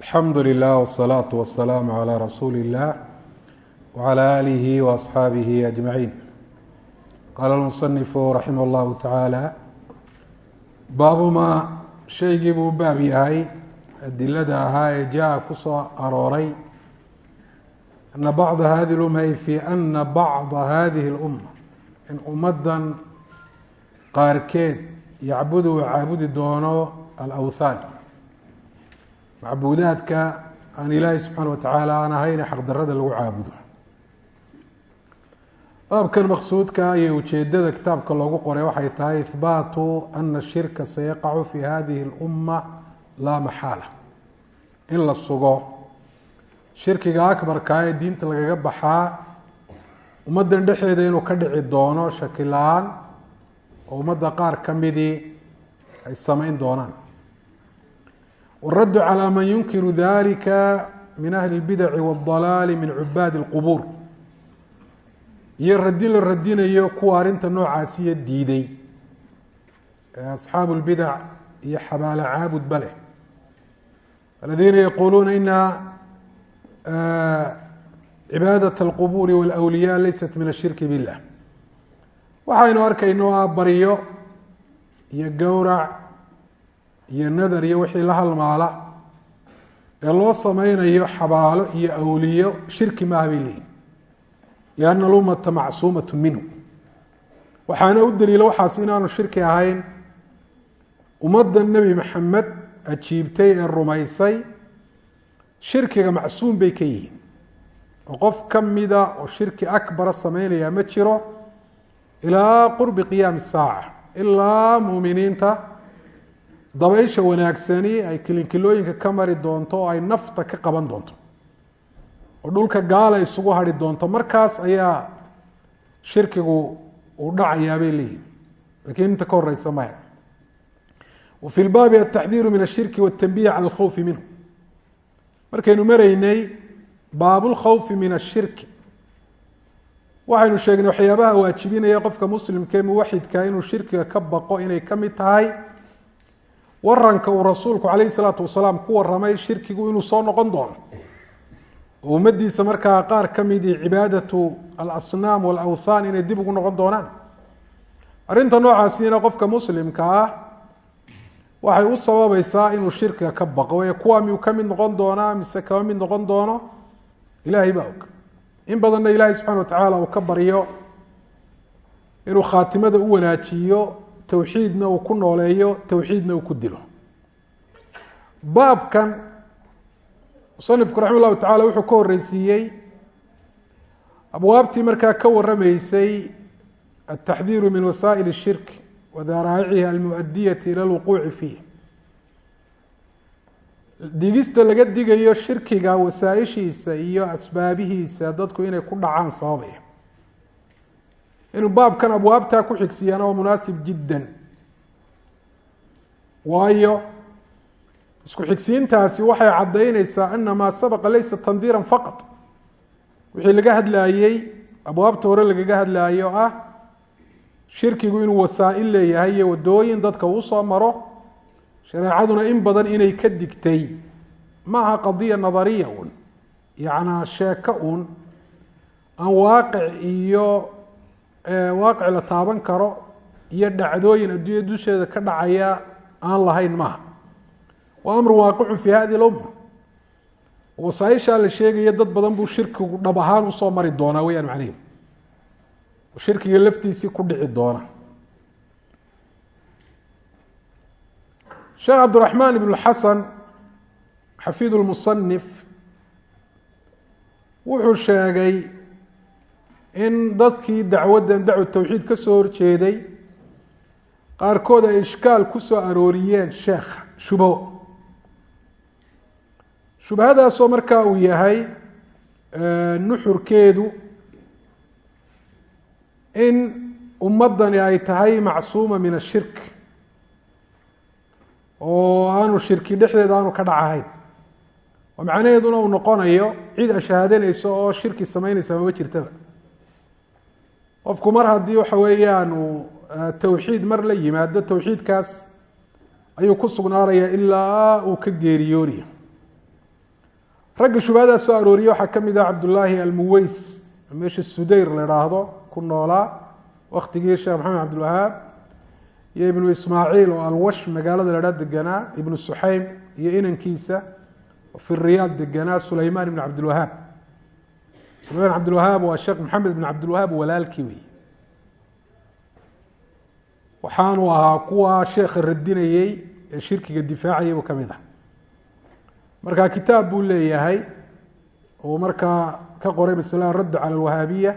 alxamdu lilah wsalaatu wasalaamu calaa rasuuli illah wcala aalihi waasxaabihi ajmaciin qaala lmusanifu raximah llahu tacaala baabumaa shaygii buu baab yahay adilada ahaa ee jaa ku soo arooray ana bacda hadi lumma fi ana bacda hadihi اlumma in ummadan qaarkeed yacbudu uu caabudi doono alawthaan macbuudaadka aan ilaahay subxaana watacaala aan ahayn xaqdarada lagu caabudo. Baabkan maqsuudka iyo ujeedada kitaabka loogu qoray waxay tahay ihbaatu ana shirka sayaqacu fi hadihi اlumma laa maxaala. In la sugo shirkiga akbarkaa ee diinta lagaga baxaa ummaddan dhexeeda inuu ka dhici doono shaki la'aan oo ummadda qaar ka midii ay samayn doonaan waraddu calaa man yunkiru dalika min ahli اlbidaci waاdalaali min cubaadi اlqubuur iyo radin la radinayo kuwa arrinta noocaasiyo diiday ee asxaabu اlbidac iyo xabaalo caabudba leh aladiina yaquuluuna ina cibaadaة اlqubuuri wاlأwliyaa laysat min ashirki billah waxaynu arkayno ah baryo iyo gowrac iyo nadar iyo wixii la halmaala ee loo sameynayo xabaalo iyo awliyo shirki maaha bay leeyihiin lianna alummata macsuumat minhu. Waxaana u daliila waxaas inaanu shirki ahayn. Ummadda nebi maxamed ajiibtay ee rumaysay shirkiga macsuum bay ka yihiin. Oo qof ka mida oo shirki akbara sameynaya ma jiro ilaa qurbi qiyaami saaca ilaa muuminiinta dabaysha wanaagsani ay kilinkilooyinka ka mari doonto oo ay nafta ka qaban doonto. Oo dhulka gaala isugu hari doonto. Markaas ayaa shirkigu uu dhacayaa bay leeyihiin lakiin inta ka horeysa maya. Wa fi lbaabi ataxdiiru min ashirki watanbiih cala alkhawfi minhu. Markaynu maraynay baabulkhawfi min ashirki waxaynu sheegnay waxyaabaha waajibinaya qofka muslimka muwaxidka inuu shirkiga ka baqo inay ka mid tahay waranka uu rasuulku calayhi salaatu wasalaam ku waramay shirkigu inuu soo noqon doono. Oo ummadiisa markaa qaar ka midii cibaadatu alasnaam walawthaan inay dib ugu noqon doonaan. Arrinta noocaasina qofka muslimka ah waxay u sababaysaa inuu shirkiga ka baqo ee kuwa miyuu ka mid noqon doonaa mise kama mid noqon doono ilaahay baa og. In badanna ilaahay subxana watacaala uu ka baryo inuu khaatimada u wanaajiyo towxiidna uu ku nooleeyo towxiidna uu ku dilo. Baabkan musanifku raxima llahu tacala wuxuu ka horeysiiyey abwaabtii markaa ka waramaysay altaxdiiru min wasaa'il الshirk wadaraaicihi almuadiyati ila lwuquuci fiih. Digista laga digayo shirkiga wasaaishiisa iyo asbaabihiisa dadku inay ku dhacaan sababaya inuu baabkan abwaabtaa ku xigsiyaana waa munaasib jiddan. Waayo isku xigsiintaasi waxay caddaynaysaa ana maa sabaqa laysa tandiiran faqad wixii laga hadlaayey abwaabta hore lagaga hadlaayo ah shirkigu inuu wasaa-il leeyahay iyo wadooyin dadka uu soo maro shareecaduna in badan inay ka digtay. Ma aha qadiya nadariya un yacnaa sheeko un aan waaqic iyo waaqic la taaban karo iyo dhacdooyin adduunya dusheeda ka dhacaya aan lahayn maaha. Waa amru waaqicun fi hadi lumma. Wasaaishaa la sheegaya dad badan buu shirkigu dhab ahaan u soo mari doonaa weyaan macnaheedu. Shirkiga laftiisii ku dhici doona sheekh cabdiraxmaan ibn xasan xafid lmusanif wuxuu sheegay in dadkii dacwaddan dacwa tawxiid ka soo horjeeday qaarkood ay ishkaal ku soo arooriyeen sheekha shubho shubhadaasoo markaa uu yahay nuxurkeedu in ummaddani ay tahay macsuuma min ashirk oo aanu shirki dhexdeeda aanu ka dhacahayn oo macnaheeduna uu noqonayo cid ashahaadanayso oo shirki samaynaysa mama jirtaba qofku mar haddii waxa weeyaan uu towxiid mar la yimaado towxiidkaas ayuu ku sugnaanayaa ilaa uu ka geeriyoonaya ragga shubahadaas soo arooriye waxaa ka mid ah cabdullaahi almuweys meesha sudayr la idhaahdo ku noolaa waktigii sheekh maxamed cabdilwahaab iyo ibnu ismaaciil oo alwash magaalada la dhaa deganaa ibnu suxaym iyo inankiisa fi riyaad deganaa sulaymaan ibn cabdilwahaab sulaymaan cabdilwahaab waa sheekh maxamed ibn cabdilwahaab walaalkii wey waxaanu ahaa kuwa sheekha radinayey ee shirkiga difaacayay buu ka mid ah. Marka kitaab buu leeyahay uu markaa ka qoray masalada radd cala alwahaabiya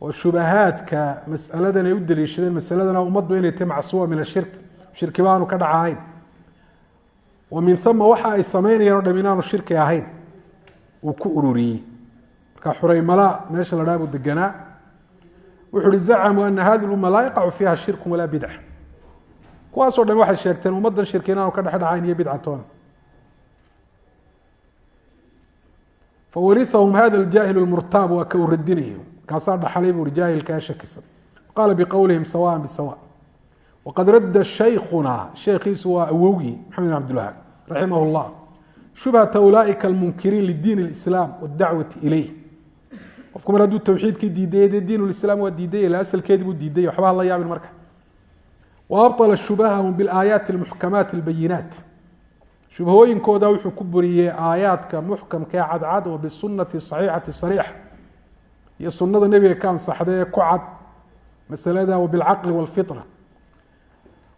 oo shubahaadka masaladan ay u daliishadeen masaladana ummaddu inay tahy macsuuma min ashirk shirki baanu ka dhacahayn wa min uma waxa ay samaynayaan o dham inaanu shirki ahayn uu ku ururiyey marka xureymala meesha la dhaha buu deganaa wuxu uhi zacmuu ana hadi lumma laa yaqacu fiiha shirku walaa bidca kuwaasoo dhan waxay sheegteen ummaddan shirki inaanu ka dhex dhacayn iyo bidcatoona fawariahum hada aljaahil lmurtaab waa ka markaasaa dhaxlay buu hi jaahilkaa shakisan. Qaala biqowlihim sawaan bisawa waqad radda shaykhuna sheekhiisu waa awowgii maxamed bin abdilwahaab raximah shubhata ulaaika almunkiriin lidiin اlislaam wاdacwati ilayh qofku mar hadduu tawxiidkii diiday dee diin lislaam waa diiday ila asalkeedii buu diiday waxba hala yaabin marka. Wa shubahahum biaayaati almuxkamaati albayinaat. Shubahooyinkooda wuxuu ku buriyey aayaadka muxkamka ee cadcad oo bisunati saxiixati sariix. Iyo sunada nebiga ka ansaxda ee ku cad masalada wabilcaqli walfira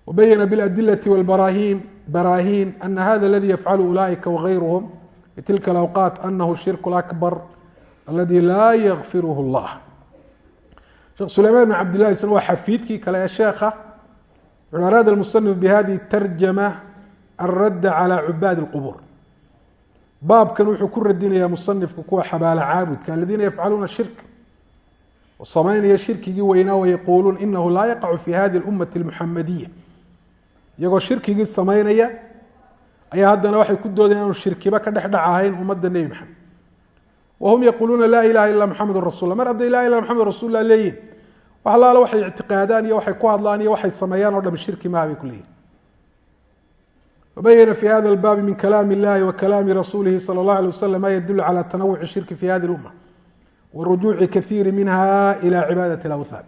wabayana biladilati walbarahiin baraahiin ana hada aladii yafcalu ulaaika wagayruhum bitilka alawqaat anahu shirku lakbar aladi laa yakfiruhu اllah sheekh sulaymaan bn cabd lah isna waa xafiidkii kale ee sheekha wuxu araada almusanif bihadihi tarjama alradda calى cubaadi اlqubuur baabkan wuxuu ku radinayaa musanifku kuwa xabaala caabudka aladiina yafcaluuna shirk oo samaynaya shirkigii weynaa wayaquuluun inahu laa yaqacu fi hadi اlummati اlmuxamadiya iyagoo shirkigii samaynaya ayaa haddana waxay ku doodeen aanu shirkiba ka dhex dhacahayn ummadda nebi maxamed wahum yaquuluuna laa ilaha ila maxamedun rasul mar hadday laa ilah maxamed rasulla leeyihin wax alaala waxay ictiqaadaan iyo waxay ku hadlaan iyo waxay sameeyaan o dham shirki maha bay ku leeyihin وبين في hذا الbاب من كلام الlahi وكلام رasuuلihi صلى الله عليه وسلم ma يdل على تنوع الشhirك في hذه الأمة ورuجوع kaثيir minha إلى عباadة الأwثاn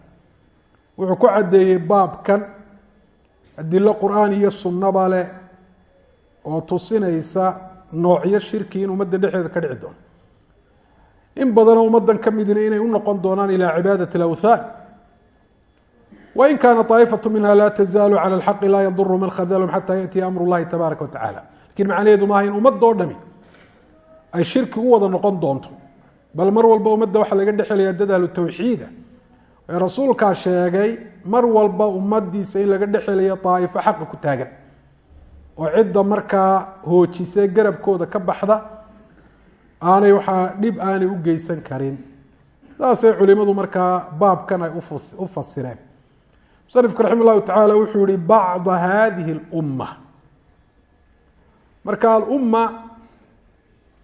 wuxuu ku cadeeyey baabkan adilo qur'aan iyo sunaba leh oo tusinaysa noocyo shirki in ummadda dhexdeeda ka dhici doono in badanoo ummadan ka midina inay u noqon doonaan ilى عibaadaة الأwثاn وin kaana طaaئfaة minha la tزaalu calى الxaqi laa yaduru man khadlhm xata yaأtiya amr اllahi tabaaraka wataعala lakin macnaheedu maaha in ummadoo dhami ay shirki u wada noqon doonto bal mar walba ummadda waxaa laga dhexelaya dad ahlu tawxiida ee rasuulkaa sheegay mar walba ummadiisa in laga dhexelayo طaa'ifo xaqa ku taagan oo cidda markaa hoojisay garabkooda ka baxda aanay waxaa dhib aanay u geysan karin. Saasay culimadu markaa baabkan ay u fasireen. Musanifku raxima llahu tacaala wuxuu yihi bacda hadihi اlumma marka alumma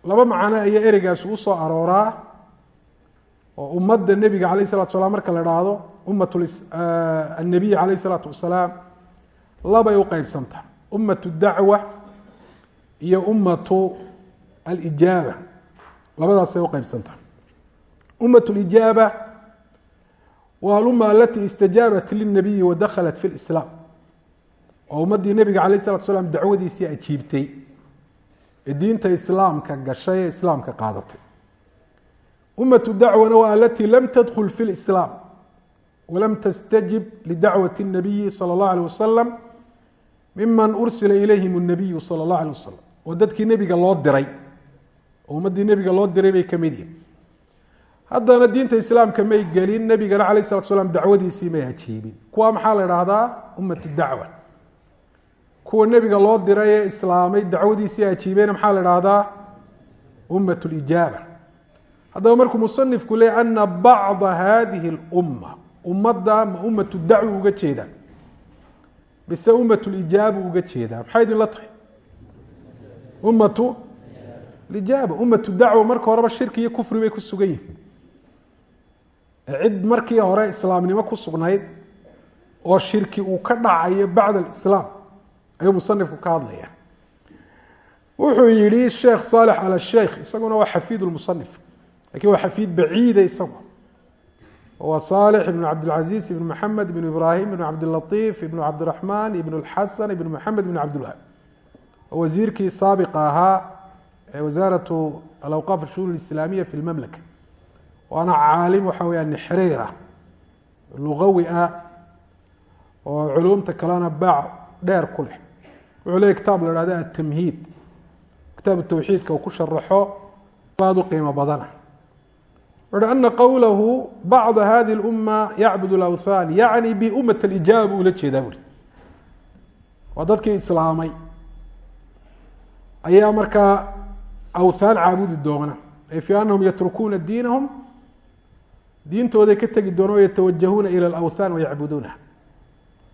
laba macno ayaa ereygaasi u soo arooraa oo ummadda nebiga alayh salatu salaam marka la idhaahdo ummat annabiy alayh salaatu wasalaam labay u qeybsantaha ummat dacwa iyo ummatu alijaaba labadaasay u qeybsanta ummat lijaaba waa alumma alati istajaabat lilnabiyi wadakhalat fi lislaam waa ummaddii nebiga calayh salatu salaam dacwadiisii ajiibtay ee diinta islaamka gashay ee islaamka qaadatay ummatu dacwana waa alatii lam tadkhul fi lislaam walam tastajib lidacwati اnabiyi sala اllah alيh wasalam miman ursila ilayhim اnabiyu sala اllah alيh wasalam oo dadkii nebiga loo diray oo ummaddii nebiga loo diray bay ka mid yihiin haddana diinta islaamka may gelin nebigana alayh salatu slam dacwadiisii may ajiibin kuwa maxaa la idhaahdaa ummatu dacwa. Kuwa nebiga loo diray ee islaamay dacwadiisii ajiibeyna maxaa la idhaahdaa ummat lijaaba. Haddaba markuu musanifku leey ana bacda hadihi اlumma ummadda ma ummatu dacwa uga jeedaa mise ummat lijaabu uga jeedaa maxay idinla tahay ummatu lijaaba ummatu dacwa marka horeba shirki iyo kufri bay ku sugan yihiin cid markii hore islaamnimo ku sugnayd oo shirki uu ka dhacayo bacd alislaam ayuu musanifku ka hadlaya wuxuu yihi sheekh saalex al sheikh isaguna waa xafiid lmusanif laakiin waa xafiid baciida isagu waa saalix ibn cabdilcaziz ibn maxamed ibn ibrahim ibn cabdilatiif ibn cabdiraxmaan ibn lxasan ibn maxamed ibn cabdilwahab wasiirkii saabiqa ahaa ee wasaaratu alawqaaf ashuun islaamiya fi lmamlaka waana caalim waxa weya nixreir ah lugawi ah oo culumta kalena baac dheer ku leh wuxuu leeyay kitaab la hahda atamhiid kitaab tawxiidka uu ku sharaxo aad u qiimo badana wuxuhi ana qowlahu bacd hadi اluma yacbud اlawthan yacni biumat اlijaaba buu ula jeedaa buuri waa dadkii islaamay ayaa markaa awthaan caabudi doona ay fi anahum yatrukuuna diinahum diintooday ka tegi doona o yatawajahuuna ila alawthan wayacbuduunaha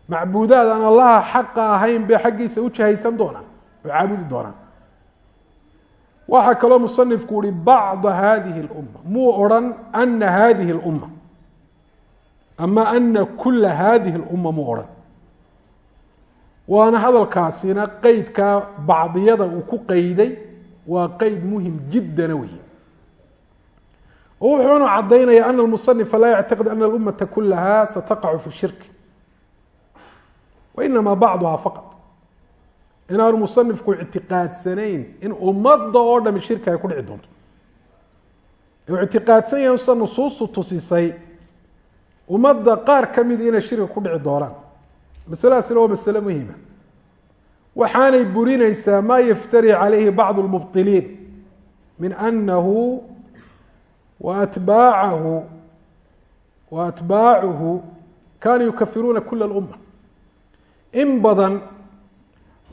macbuudaad aan allaha xaqa ahayn bay xaggiisa u jahaysan doonaan oo caabudi doonaan waxaa kaloo musanifku uhi bacda hadihi اlumma muu odrhan ana hadihi اlumma ama ana kula hadihi اlumma muu odhan waana hadalkaasina qeydka bacdiyada uu ku qeyday waa qeyd muhiim jiddana wey wuxuuna cadaynaya ana lmusanifa laa yactiqid ana اlummata kulaha sataqacu fi shirk wainama bacduha faqad inaanu musanifku ictiqaadsanayn in ummadda oo dhami shirki ay ku dhici doonto. U ictiqaadsan yahay sida nusuustu tusisay ummadda qaar ka mid inay shirki ku dhici doonaan. Masaladaasina waa masale muhima waxaanay burinaysaa maa yaftari calayhi bacdu lmubطiliin min anahu waatbaacahu wa atbaacuhu kanuu yukafiruuna kula اlumma in badan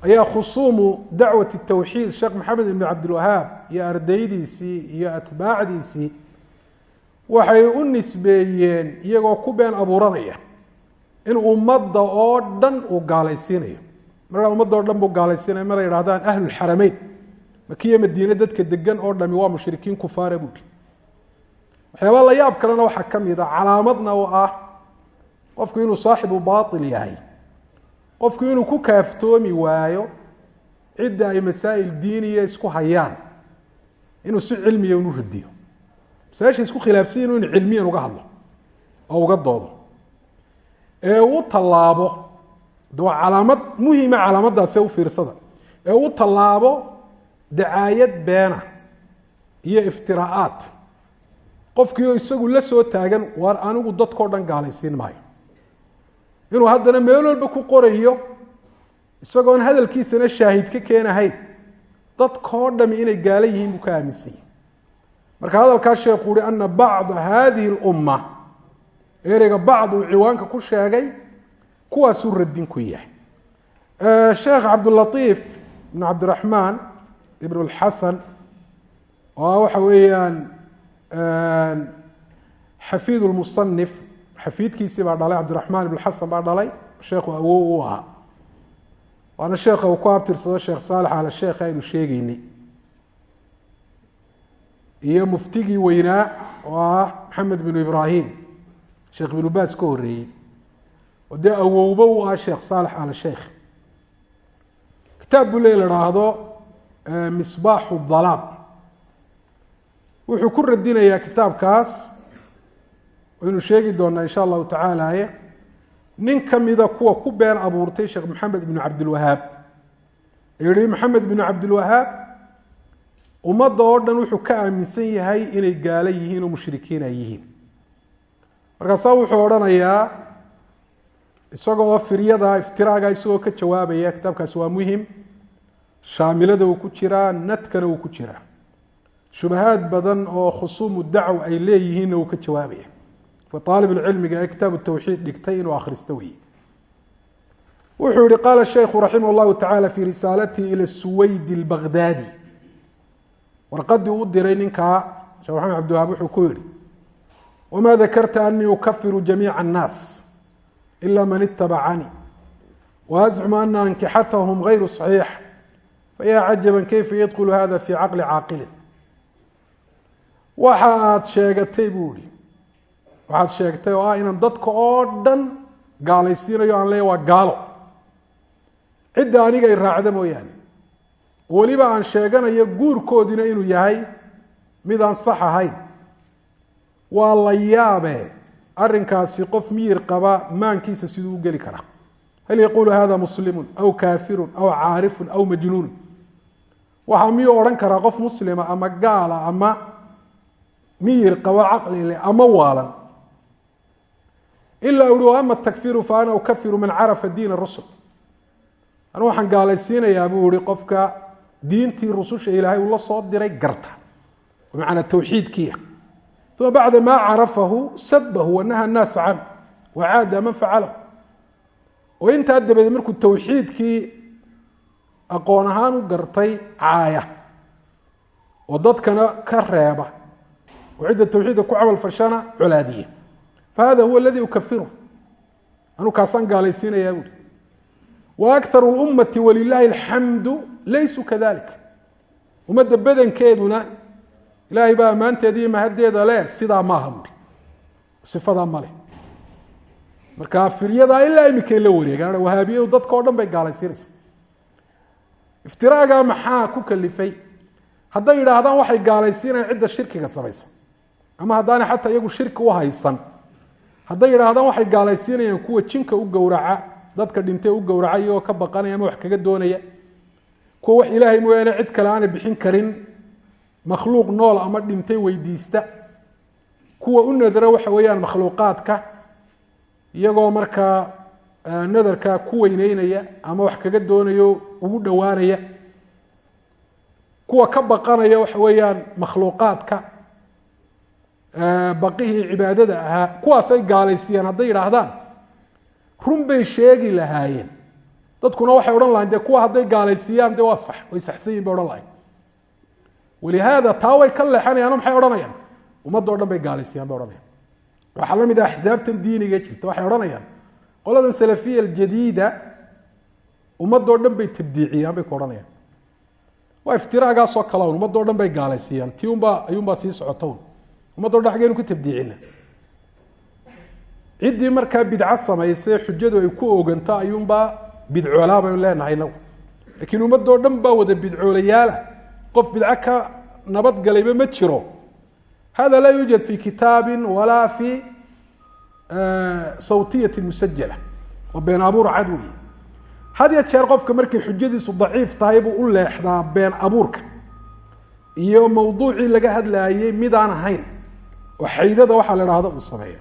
ayaa khusuumu dacwati tawxiid sheekh maxamed ibn cabdilwahaab iyo ardaydiisii iyo atbaacdiisii waxay u nisbeeyeen iyagoo ku been abuuranaya in ummadda oo dhan uu gaalaysiinayo markaa ummadda oo dhan buu gaalaysiinaya maray yidhahdaan ahlulxarameyn makiya madiine dadka degan oo dhami waa mushrikiin kufaara buuri waxyaabaa la yaab kalena waxaa ka mid a calaamadna oo ah qofku inuu saaxibu baatil yahay qofku inuu ku kaaftoomi waayo cidda ay masaa'il diiniya isku hayaan inuu si cilmiya unu radiyo masaaisha isku khilaafsanyin inu cilmiyan uga hadlo oo uga doodo ee u tallaabo waa calaamad muhima calaamaddaase u fiirsada. Ee u tallaabo dacaayad beena iyo iftiraa'aad. Qofkiioo isagu la soo taagan waar anigu dadkao dhan gaalaysiin maayo. Inuu haddana meel walba ku qorayo isagoon hadalkiisana shaahid ka keenahayn dadkao dhami inay gaala yihiin buu ka aaminsan yahi marka hadalkaa sheekhu uhi ana bacda hadihi اlumma ereyga bacd uu ciwaanka ku sheegay kuwaasuu radin ku yahay. Sheekh cabdulatiif ibn cabdiraxmaan ibn اlxasan oo waxa weeyaan xafiid lmusanif xafiidkiisii baa dhalay cabdiraxmaan ibn xasan baa dhalay sheekhu awow u ahaa. Waana sheekha uu ku abtirsado sheekh saalex ala sheekh aynu sheegeynay iyo muftigii weynaa oo ah maxamed binu ibraahim sheekh binu baas ka horeeyey oo dee awowba u ah sheekh saalex ala sheekh kitaab buu le la haahdo misbaaxu dalaam wuxuu ku radinayaa kitaabkaas. Waynu sheegi doonaa insha allahu tacaala nin kamida kuwa ku been abuurtay sheekh maxamed ibnu cabdilwahaab yihi maxamed ibnu cabdilwahaab ummadda oo dhan wuxuu ka aaminsan yahay inay gaalo yihiin oo mushrikiin ay yihiin. Markaasaa wuxuu odhanayaa isagoo firyada iftiraaga isagoo ka jawaabaya kitaabkaasi waa muhiim. Shaamilada uu ku jiraa nadkana uu ku jiraa shubahaad badan oo khusuumu dacw ay leeyihiinna uu ka jawaabaya. Aalib cilmiga ee kitaab tawxiid dhigtay inuu akhristo wey wuxuu yihi qaala shaykhu raximah llahu tacala fi risaalatihi ila suwaydi lbagdaadi warqadii u diray ninkaa sheekh maxamed cabdiwahaab wuxuu ku yihi wma dakarta anii ukafiru jamiica الnaas ila man itabacanii waazcumu ana ankixatahum gayru صaxiix fayaa cajaba kayfa yadkulu hada fi caqli caaqilin waxa aad sheegatay buu ihi waxaad sheegtay oo ah inaan dadka oo dhan gaalaysiinayo aan leeya waa gaalo cidda aniga ay raacda mooyaane weliba aan sheeganayo guurkoodina inuu yahay mid aan sax ahayn waa la yaabe arrinkaasi qof miyir qaba maankiisa siduu u geli karaa hal yaquulu hada muslimun aw kaafirun aw caarifun aw majnuunun waxaa miyuu odhan karaa qof muslima ama gaala ama miyir qabo caqli leh ama waalan? Ilaa uhi ama takfiru fa ana ukafiru man carafa diina rusul. Anu waxaan gaalaysiinayaa buu ihi qofka diintii rususha ilaahay uu la soo diray garta. Bimacnaa tawxiidkiia uma bacda maa carafahu sabahu wanaha annaasa canhu wacaada man facalahu oo intaa dabadeed markuu tawxiidkii aqoon ahaan u gartay caaya oo dadkana ka reeba oo cidda tawxiidka ku camal fashana colaadiya fahada huwa aladii ukafiru anuu kaasaan gaalaysiinayaa buuri wa akaru lummati walilaahi alxamdu laysuu kadalik ilaahay baa ammaanteeda iyo mahaddeeda leh sidaa maaha buuri sifadaa maleh marka firyadaa ilaa iminkay la wareegaan wahaabiyadu dadka o dhan bay gaalaysiinaysa iftiraagaa maxaa ku kalifay? Hadday yidhaahdaan waxay gaalaysiinayaan cidda shirkiga samaysa ama haddaanay xataa iyagu shirki u haysan. Hadday yidhaahdaan waxay gaalaysiinayaan kuwa jinka u gowraca dadka dhintay u gowraca iyagoo ka baqanaya ama wax kaga doonaya. Kuwa wax ilaahay mooyaane cid kale aanay bixin karin makhluuq nool ama dhintay weydiista. Kuwa u nadra waxa weeyaan makhluuqaadka iyagoo markaa nadarkaa ku weyneynaya ama wax kaga doonayo ugu dhowaanaya. Kuwa ka baqanaya waxa weeyaan makhluuqaadka baqihii cibaadada ahaa kuwaasay gaalaysiiyaan hadday yidhaahdaan. Run bay sheegi lahaayeen. Dadkuna waxay odhan lahayn dee kuwa hadday gaalaysiiyaan dee waa sax way saxsan bay odhan lahayn walihaada taa way ka leexanayaan maxay odhanayaan ummadda o dhan bay gaalaysiiyaan bay odhanayaan waxaa la mid ah axsaabtan diiniga jirta waxay odhanayaan qoladan salafiya aljadiida ummadoo dhan bay tabdiiciyaan bay ku odhanayaan waa iftiraagaasoo kale un ummadoo dhan bay gaalaysiiyaan tii unbaa ayuunbaa sii socotown ummaddo dhan xageynu ku tabdiicina ciddii markaa bidca samaysay xujadu ay ku oganto ayuunbaa bidcoolaa baynu leenahay inagu laakiin ummadoo dhan baa wada qof bidco ka nabadgalayba ma jiro. Hada laa yuujad fi kitaabi walaa fi sawtiyati musajala oo been abuur cad weeye. Had ya jeer qofka markay xujadiisu daciif tahay buu u leexdaa been abuurka. Iyo mawduucii laga hadlaayey midaan ahayn. Oo xaydada waxaa la dhahda uu sameeyo.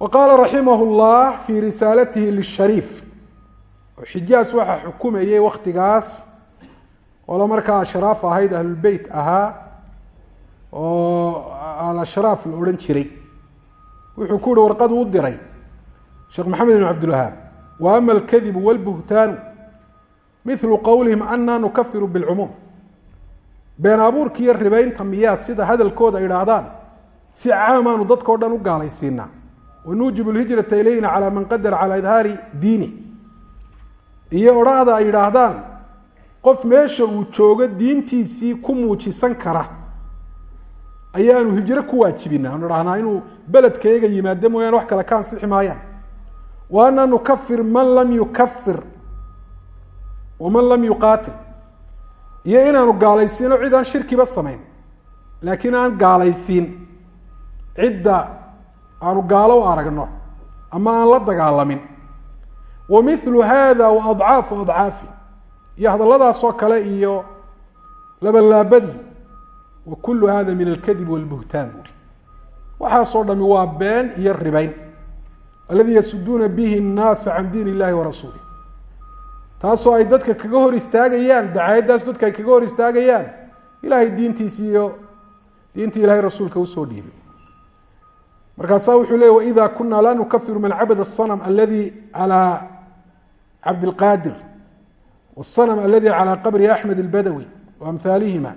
Wa qaala raximah llah fi risaalatihi lishariif. Xijaas waxaa xukumayay waktigaas oola markaa ashraaf ahayd ahlulbeyt ahaa oo alashraaf la odhan jiray. Wuxuu ku uhi warqadu u diray sheekh maxamed ibn cabdilwahaab wa ama alkadibu walbuhtaanu milu qowlihim ana nukafiru bilcumuum been abuurka iyo ribaynta miyaa sida hadalkooda idhaahdaan si caamaanu dadkao dhan u gaalaysiinaa. Wanuujibu lhijrata ilayna calaa man qadara calaa idhaari diini. Iyo odhaahda ay idhaahdaan qof meesha uu joogo diintiisii ku muujisan kara. Ayaanu hijro ku waajibina anu dhahnaa inuu beledkayaga yimaado mooyaane wax kale ka ansixi maayaan. Wa ana nukafir man lam yukafir waman lam yuqaatil iyo inaanu gaalaysiino cid aan shirkiba samayn. Laakiin aan gaalaysiin cidda aanu gaalo u aragno ama aan la dagaalamin. Wa milu hada wa adcaafu adcaafi iyo hadalladaasoo kale iyo labalaabadii. Wa kulu hada min alkadib walbuhtaan. Buuri waxaasoo dhami waa been iyo ribayn. Alladii yasuduuna bihi nnaasa can diin illahi wa rasuulih taasoo ay dadka kaga hor istaagayaan dacaayaddaas dadka ay kaga hor istaagayaan ilahay diintiisi iyo diintii ilahay rasuulka u soo dhiibay. Markaasaa wuxuu leey waida kuna laa nukafiru man cabada asanam aladi calaa cabdilqaadir wاsanam aladi calى qabri axmed اlbadawi waamhaalihima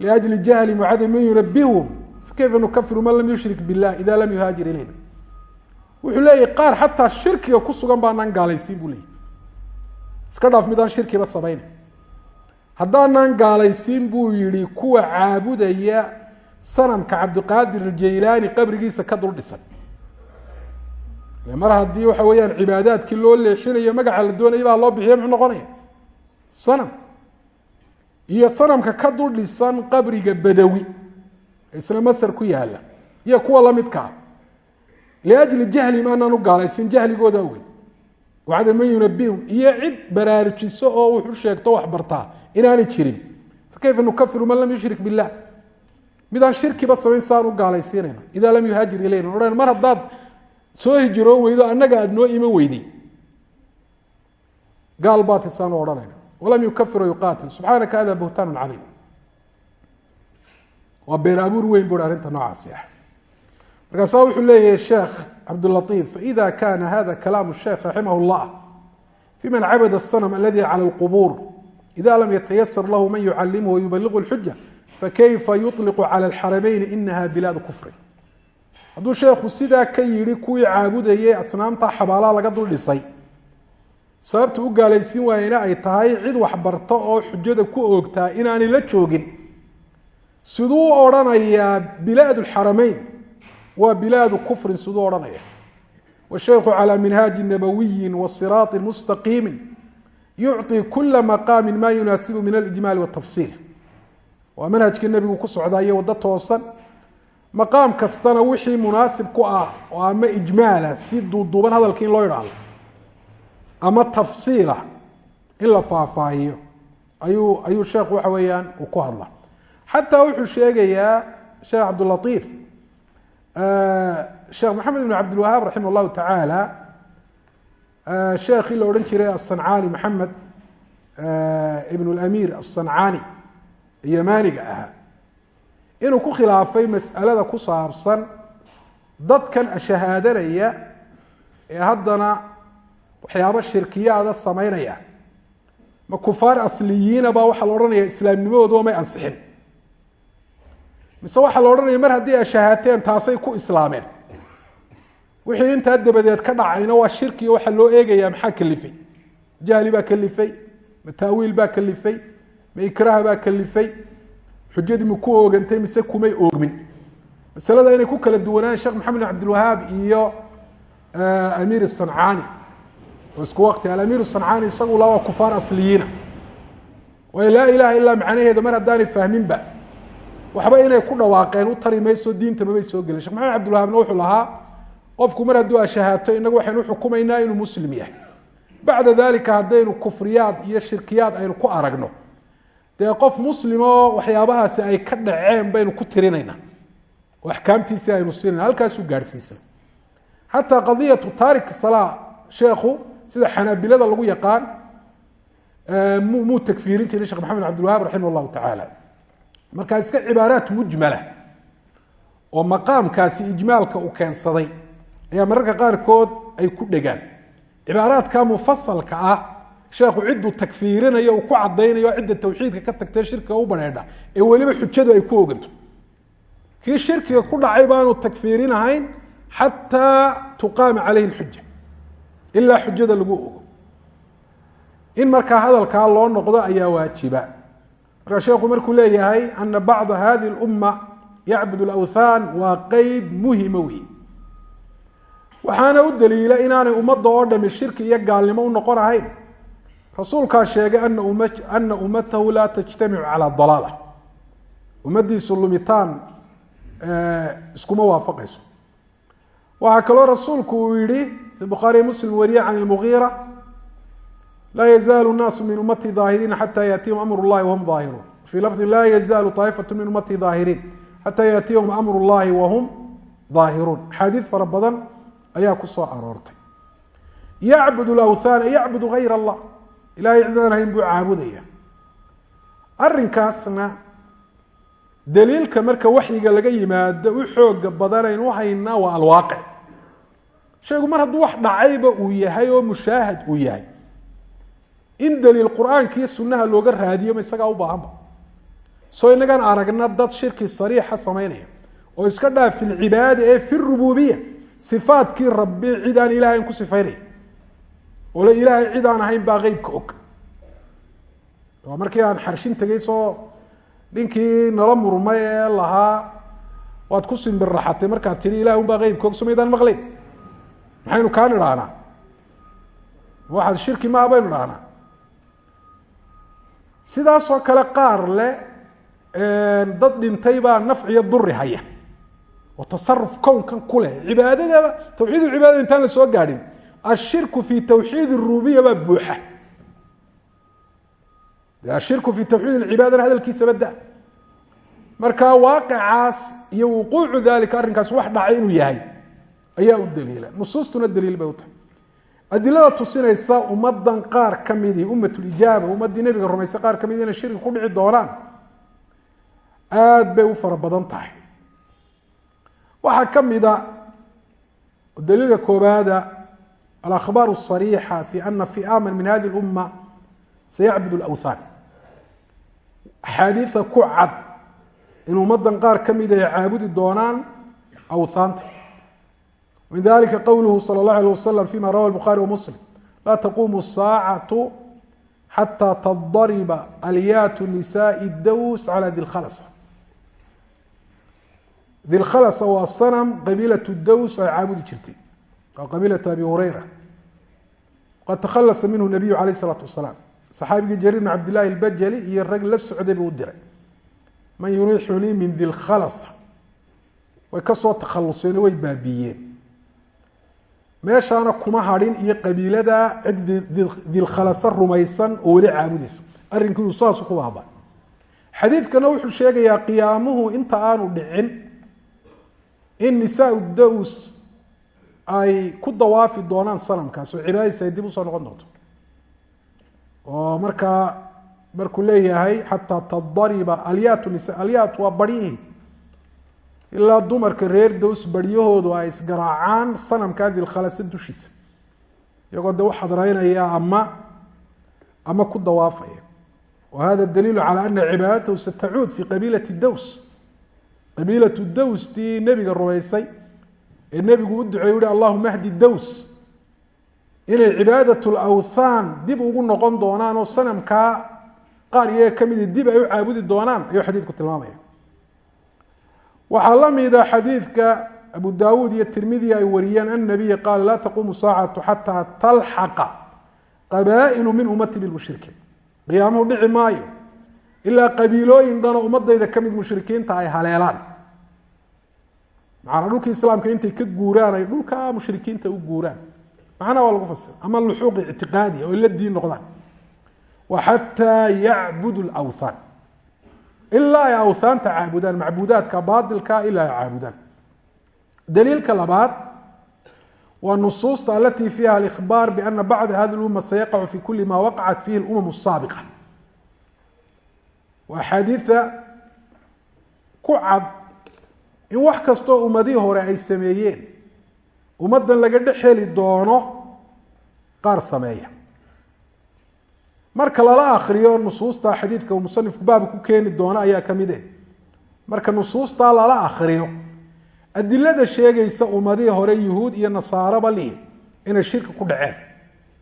liأjli jahli wacadami man yunabihum fakayfa nukafiru man lam yushrik biاllah ida lam yuhaajir ilayna wuxuu leeyahy qaar xataa shirkiga ku sugan baanaan gaalaysiin buu leeyay iska dhaaf midaan shirkiba samayna haddaanaan gaalaysiin buu yihi kuwa caabudaya sanamka cabdiqaadir aljaylaani qabrigiisa ka dul dhisan mar haddii waxa weeyaan cibaadaadkii loo leexinayo magaca la doonaya baa loo bixiya muxuu noqonaya? Sanam. Iyo sanamka ka dul dhisan qabriga badawi isla masar ku yaalla iyo kuwa lamidkaa liajli jahli maanaan u gaalaysin jahligooda awgeed. Wacada man yunabihum iyo cid baraarujiso oo wuxu sheegto wax bartaa inaanay jirin. Fakayfa nukafiru man lam yushrik billah? Midaan shirkiba samayn saan u gaalaysiinayna idaa lam yuhaajir ilayna. Odhan mar haddaad soo hijroon weydo annaga aada noo iman weyday gaal baati saan u odhanayna. Walam yukafir yuqaatil subxaanaka hada buhtaan cadiim. Waa been abuur weyn bui arrinta noocaasi ah. Markaasaa wuxuu leeyahay sheekh cabdulaiif faida kana hada kalaamu sheekh raximah llah fi man cabada asanm aladi cala lqubuur ida lam yatayasar lahu man yucalimhu wayubaligu lxuja fakayfa yuطliqu cala alxarameyn inaha bilaadu kufri hadduu sheekhu sidaa ka yidhi kuwii caabudayay asnaamta xabaalaha laga dul dhisay sababta u gaalaysiin waayena ay tahay cid waxbarto oo xujada ku oogtaa inaanay la joogin siduu u odhanayaa bilaad lxarameyn waa bilaadu kufrin siduu odhanaya washaykhu calى minhaaji nabawiyi wasiraaطi mustaqiimi yucطi kula maqaami ma yunaasibu min alijmaali wاtafsiil waa manhajkii nebigu ku socdayo waddo toosan maqaam kastana wixii munaasib ku ah ama ijmaala si duuduuban hadalka in loo idhaahdo ama tafsiila in la faahfaahiyo ayuu ayuu sheekhu waxa weeyaan uu ku hadla xataa wuxuu sheegayaa sheekh cabdulaiif sheekh maxamed ibn cabdilwahaab raximah llahu tacaala sheekhii la odhan jiray asancaani maxamed ibn lamiir asancaani yamaaniga ahaa inuu ku khilaafay mas'alada ku saabsan dadkan shahaadanaya ee haddana waxyaabo shirkiyaada samaynaya. Ma kufaar asliyiina baa waxaa la odhanaya islaamnimadooduba may ansixin. Mise waxaa la odhanaya mar haddii ay shahaateen taasay ku islaameen. Wixii intaa dabadeed ka dhacayna waa shirkiga waxaa loo eegaya maxaa kalifay? Jahli baa kalifay ma taawiil baa kalifay ma ikraah baa kalifay xujadii ma ku oogantay mise kumay oogmin. Masalada inay ku kala duwanaan sheekh maxamed bin cabdilwahaab iyo amiir sancaani oo isku waqti. Alamiir sancaani isagu la waa kufaar asliyiina. Waayo laa ilaha ilaa macnaheeda mar haddaanay fahminba. Waxba inay ku dhawaaqeen u tari mayso diinta mabay soo gelin shekh maxamed cabdilwahaabna wuxuu lahaa qofku mar hadduu ashahaato inagu waxaynu uxukumaynaa inuu muslim yahay. Bacda dalika haddaynu kufriyaad iyo shirkiyaad aynu ku aragno dee qof muslimoo waxyaabahaasi ay ka dhaceen baynu ku tirinaynaa oo axkaamtiisii aynu siinayna halkaasuu gaadhsiisay xataa qadiyatu taarik salaa sheekhu sida xanaabilada lagu yaqaan mu muu takfiirin jiray shekh maxamed cabdilwahaab raximah llahu tacaala. Markaa iska cibaaraat mujmala oo maqaamkaasi ijmaalka uu keensaday ayaa mararka qaarkood ay ku dhegaan. Cibaaraadka mufasalka ah sheekhu cidduu takfiirinayo uu ku cadaynayo cidda tawxiidka ka tagtee shirkiga u badheedha ee weliba xujadu ay ku oganto. Kii shirkiga ku dhacay baanu takfiirinahayn xataa tuqaama caleyhi lxuja ilaa xujada lagu ogo. In markaa hadalkaa loo noqdo ayaa waajiba. Markaa sheekhu markuu leeyahay ana bacda hadi lumma yacbud lawthaan waa qeyd muhima wey waxaana u daliila inaanay ummadda oo dhami shirki iyo gaalnimo u noqon ahayn rasuulkaa sheegay ana ummatahu laa tajtamicu calaa dalaala. Ummadiisu lumitaan iskuma waafaqayso. Waxaa kaloo rasuulku uu yihi si bukhaariy muslim wariye can ilmugiira laa yazaalu naasu min ummatii daahiriina xata yaatihum amr llahi wahum daahiruun fii lafdin laa yazaalu طaa'ifatu min ummatii daahiriin xata yaatihum amr llahi wahum daahiruun axaadiid fara badan ayaa ku soo aroortay. Yacbud lawthaana yacbud gayr allah ilahay cidaan ahayn buu caabudaya. Arrinkaasna daliilka marka waxyiga laga yimaado u xooga badanaynu haynaa waa alwaaqic shaygu mar hadduu wax dhacayba uu yahay oo mushaahad uu yahay in daliil qur'aankiiyo sunnaha looga raadiyo ma isagaa u baahanba. Soo inagaan aragna dad shirki sariixa samaynaya oo iska dhaaf fi lcibaada ee fi rububiya sifaadkii rabbi cid aan ilahayn ku sifaynaya oo le ilaahay cid aan ahayn baa qeybka og. Waa markii aan xarshin tegay soo ninkii nala murmay ee lahaa waad ku simbirraxatay markaad tihi ilah un baa qeybka og somaydaan maqleyn maxaynu kaan idhaahnaa waxaad shirki maaha baynu idhahnaa sidaasoo kale qaar leh dad dhintay baa nafciyo duri haya. Oo tasaruf kownkan ku leh. Cibaadadaba tawxiid ulcibaadada intaan la soo gaadhin ashirku fi tawxiid rubiya baa buuxa ashirku fi tawxiid alcibaadana hadalkiisaba da marka waaqicaas iyo wuquucu dalika arrinkaas wax dhacay inuu yahay ayaa u daliila nusuustuna daliil bay u tahay adilada tusinaysa ummadan qaar ka midii ummatulijaaba ummaddii nebiga rumaysay qaar ka midi inay shirki ku dhici doonaan aada bay u fara badan tahay waxaa ka mida daliilka koobaada alahbaar الصariixa fi ana fi'aama min hadi اluma sayacbud اlawthan axaadiida ku cad in ummadan qaar ka mida ay caabudi doonaan awthaanta min dalika qowluhu salى اllah alيه waslm fima rawa الbukhari وmuslim la taqumu الsaacaة xatى tadariba alyaat nisaءi اdaws calى dilkhalas dilkhalas waa sanam qabiilaة daws ay caabudi jirtay waa qabiilaة abi hureyra qad takhalasa minhu nabiyu calayh isalaatu wasalaam saxaabigii jariir bn cabdillahi albajali iyo rag la socday buu u diray. Man yunixunii min dilkhalasa way ka soo takhaluseen oo way baabiiyeen meeshaana kuma hadhin iyo qabiilada cid dilkhalasa rumaysan oo weli caabudaysa. Arrinkiiu saasu ku xadiidkana wuxuu sheegayaa qiyaamuhu inta aanu dhicin in nisaau daws ay ku dawaafi doonaan sanamkaas oo cibaadadiisa ay dib u soo noqon doonto. Oo markaa markuu leeyahay xataa tadariba alyaatu nisa alyaat waa baryihii ilaa dumarka reer daws baryahoodu ay isgaraacaan sanamkaa dilkhalasa dushiisa. Iyagoo de u xadraynaya ama ama ku dawaafaya. Wa hada daliilu calى ana cibaadatahu satacuud fi qabiilati daws. Qabiilatu daws tii nebiga rumaysay ee nebigu u duceey uhi allahuma hdi daws. Inay cibaadat lawthaan dib ugu noqon doonaan oo sanamkaa qaar iyaga ka midi dib ay u caabudi doonaan ayuu xadiidku tilmaamaya. Waxaa la mida xadiidka abu dawuud iyo tirmidi ay wariyeen an nabiya qaala laa taquumu saacatu xataa talxaqa qabaa'ilu min ummati bilmushrikiin qiyaamuhu dhici maayo. Ilaa qabiilooyin dhanoo ummadayda ka mid mushrikiinta ay haleelaan macanaa dhulka islaamka intay ka guuraan ay dhulka mushrikiinta u guuraan. Macnaha waa lagu fasira ama luxuuq ictiqaadiya oo la diin noqdaan. Wa xataa yacbudu lawthaan ilaa ay awthaanta caabudaan macbuudaadka baailka ilaa ay caabudaan. Daliilka labaad waa nusuusta alati fiiha alihbaar biana bacda hadi lumma sayaqacu fi kuli ma waqacat fihi lumam saabiqa waa axaadiida ku cad in wax kastoo ummadihii hore ay sameeyeen ummaddan laga dhex heli doono qaar sameeya. Marka lala akriyo nusuusta xadiidka uu musanifku baab ku keeni doono ayaa ka mid eh. Marka nusuustaa lala akriyo adilada sheegaysa ummadihii hore yuhuud iyo nasaaraba lihi inay shirki ku dhaceen.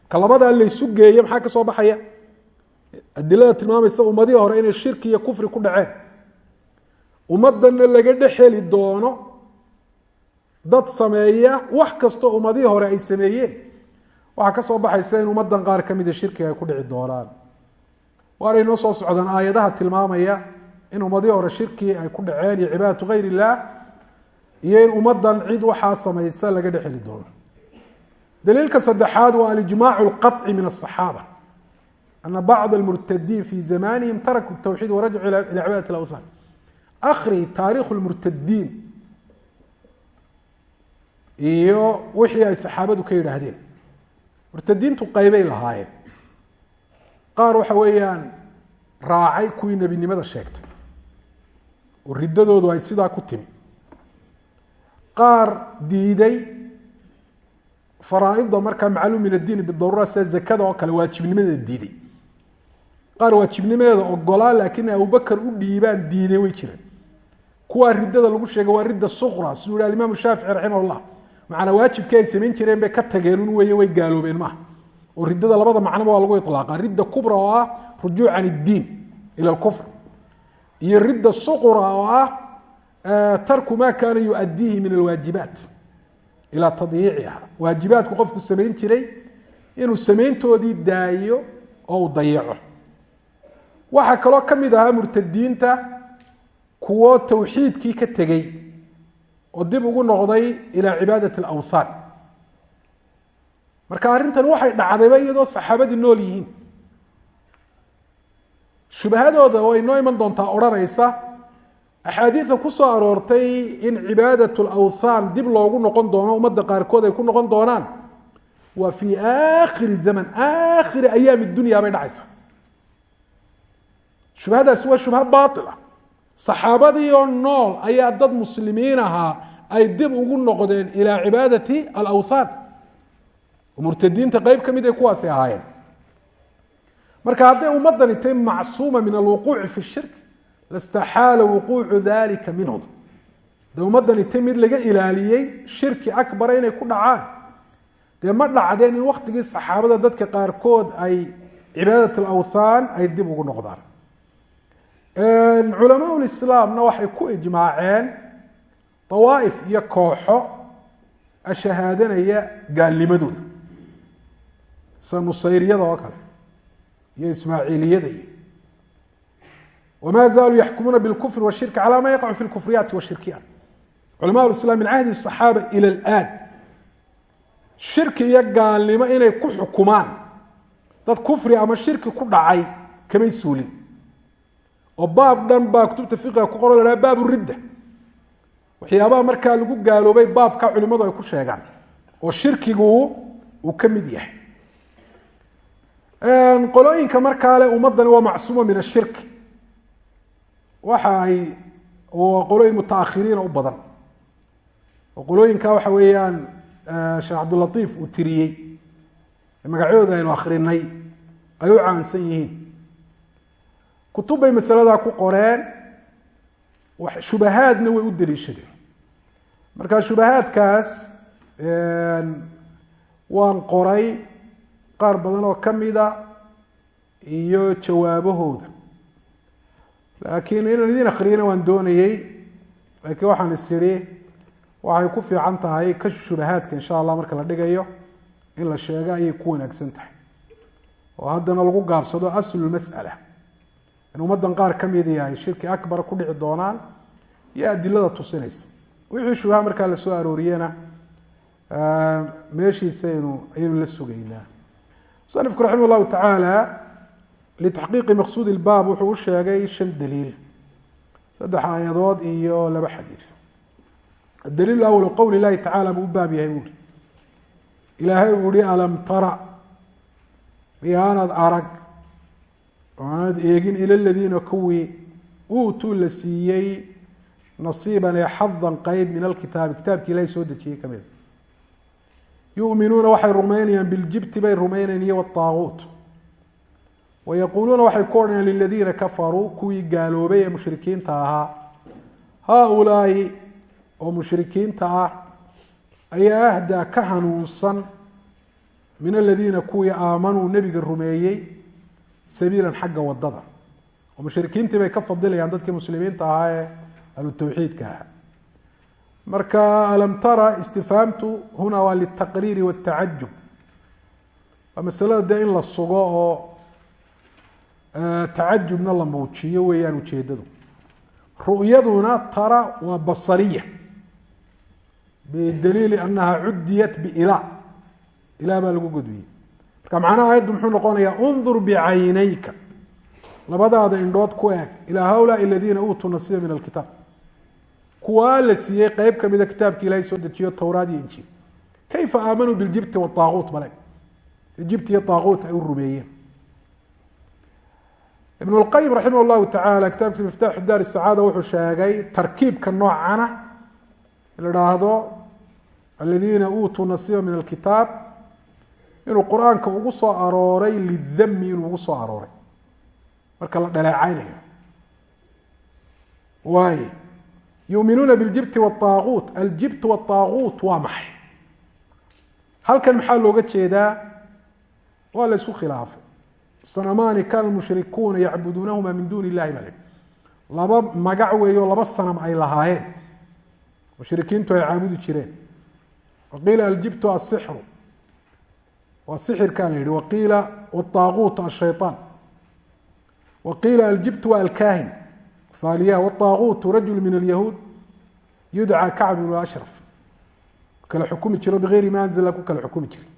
Ka labadaa laysu geeye maxaa ka soo baxaya? Adilada tilmaamaysa ummadihii hore inay shirki iyo kufri ku dhaceen ummaddanna laga dhex heli doono dad sameeya wax kastoo ummadihii hore ay sameeyeen waxaa ka soo baxaysa in ummaddan qaar ka mida shirkiga ay ku dhici doonaan waanay noo soo socdaan aayadaha tilmaamaya in ummadihii hore shirkii ay ku dhaceen iyo cibaadatu hayr illaah iyo in ummaddan cid waxaa samaysa laga dhex heli doono daliilka saddexaad waa alijmaacu alqaطci min aلصaxaaba ana bacd almurtadiin fi zamanihim tarakuu tawxiid warajacuu ila cibadat اlawthan akri taarikhu lmurtadiin iyo wixii ay saxaabadu ka yidhaahdeen murtadiintu qaybay lahaayeen qaar waxa weeyaan raacay kuwii nebinimada sheegtay oo riddadoodu ay sidaa ku timi qaar diiday faraaidda markaa macluum min addiini bidaruura sida zakada oo kale waajibnimadeeda diiday qaar waajibnimadeeda ogolaa laakiin abubakar u dhiibaan diiday way jireen kuwaa riddada lagu sheegay waa ridda suqra siduu yihi alimaamu shaafici raximah llah ay samayn jireen bay ka tageen un weeye way gaaloobeen maaha oo riddada labada macnoba waa lagu ilaaqa ridda kubra oo ah rujuuc can iddiin ila alkufr. Iyo ridda suqra oo ah tarku ma kaana yuadiihi min alwaajibaat ilaa tadyiiciha waajibaadku qofku samayn jiray inuu samayntoodii daayo oo uu dayaco waxaa kaloo ka mid ahaa murtadiinta kuwo tawxiidkii ka tegey oo dib ugu noqday ilaa cibaadat alawthaan marka arrintan waxay dhacdayba iyadoo saxaabadii nool yihiin. Shubahadooda oo ay noo iman doontaa odhanaysa axaadiida ku soo aroortay in cibaadat lawthaan dib loogu noqon doono ummadda qaarkood ay ku noqon doonaan waa fii aakhiri zaman aakhiri ayaami dunya bay dhacaysa shubhadaasi waa shubha baaila saxaabadii oo nool ayaa dad muslimiin ahaa ay dib ugu noqdeen ilaa cibaadati alawthaan murtadiinta qeyb ka mid ay kuwaasi ahaayeen. Marka hadday ummadani tahy macsuuma min alwuquuci fi shirk lastaxaala wuquucu dalika minhum. Hadday ummadani tahy mid laga ilaaliyey shirki akbara inay ku dhacaan dee ma dhacdeen in waktigii saxaabada dadka qaarkood ay cibaadat alawthaan ay dib ugu noqdaan culama lislaamna waxay ku ijmaaceen dawaaif iyo kooxo ashahaadanaya gaalnimadooda. Sida nusayryada oo kale iyo ismaaciiliyada iyo. Wama zaaluu yaxkumuuna bilkufri washirki calaa ma yaqacu fi lkufriyaati washirkiyaat culama islam min cahdi saxaaba ila alaan. Shirki iyo gaalnimo inay ku xukumaan. Dad kufri ama shirki ku dhacay kamay suulin oo baab dhan baa kutubta fiqiga ku qoro la baab ridda. Waxyaabaha markaa lagu gaaloobay baabka culimadu ay ku sheegaan oo shirkigu uu ka mid yahay. Qolooyinka markaa le ummadani waa macsuuma min ashirki waxa ay qolooyin mutaakhiriina u badan. Oo qolooyinka waxa weeyaan sheekh cabdulatiif uu tiriyey. Magacyadooda aynu akrinay ay u caansan yihiin kutub bay masaladaa ku qoreen shubahaadna way u daliishadeen. Marka shubahaadkaas waan qoray qaar badan oo kamida iyo jawaabahooda. Laakiin inaan idin akriyana waan doonayey laakiin waxaan is idhi waxay ku fiican tahay ka shubahaadka insha allah marka la dhigayo in la sheego ayay ku wanaagsan tahay. Oo haddana lagu gaabsado aslulmas'ala in ummaddan qaar ka midi ay shirki akbar ku dhici doonaan iyo adilada tusinaysa. Wixii shubaha markaa la soo arooriyena meeshiisa aynu ayaynu la sugaynaa. Musanifku raximah llahu tacaala litaxqiiqi maqsuud ilbaab wuxuu u sheegay shan daliil. Saddex aayadood iyo laba xadiid adaliil awalu qowli llahi tacala buu u baab yahay buuri ilaahay uu yihi alam tara? Miyaanad arag oo eegin ila ladiina kuwii uutuu la siiyey nasiiban ee xadan qeyb min alkitaabi. Kitaabkii ilahay soo dejiyey ka mida yuminuuna waxay rumeynayaan biljibti bay rumeynayaan iyo wطaaguut wayaquuluuna waxay ku odhanayaan liladiina kafaruu kuwii gaaloobay ee mushrikiinta ahaa. Haaulaai oo mushrikiinta ah ayaa ahdaa ka hanuunsan min aladiina kuwii aamanuu nebiga rumeeyey sabiilan xagga waddada oo mushrikiintii bay ka fadilayaan dadkii muslimiinta ahaa ee ahlutawxiidka ahaa marka alam tara istifaamtu huna waa litaqriiri wاtacajub waa masalada dee in la sugo oo tacajubna la muujiyo weeyaan ujeedadu ru'yaduna tara waa basariya. Bidaliili anaha cudiyat bila ilaa. Baa lagu gudbiyey marka macnaha ayaddu muxuu noqonayaa undur bicaynayka. Labadaada indhood ku eeg ilaa haulaai aladiina uutuu nasiiba min alkitaab. Kuwaa la siiyey qeyb kamida kitaabki ilahay soo dejiyo towraad iyo injiil. Kayfa aamanuu biljibti waaaguut male jibt iyo aaguut ay u rumeeyeen. Ibn اlqayim raximah llahu tacaala kitaabkiisa miftaaxu daar sacaada wuxuu sheegay tarkiibka noocana la dhaahdo aladiina uutuu nasiiba min alkitaab inuu qur'aanka ugu soo arooray lidami inuu ugu soo arooray. Marka la dhaleecaynayo. Waay yuminuuna biljibti waaaguut aljibt waaaguut waa maxay? Halkan maxaa looga jeedaa? Waa la isku khilaafay. Sanamaani kana mushrikuuna yacbuduunahuma min duuni illahi lihi laba magac weeyo laba sanam ay lahaayeen. Mushrikiintu ay caabudi jireen. Waqiila aljibtu asixru waa sixirkaa la yihi waqiila waaaguut ashayaan wa qiila aljibt waa alkahin faaliyaha wطaaguutu rajul min alyahuud yudcى kacb bn ashraf kala xukumi jiro bigayri ma anzla ku kala xukumi jiray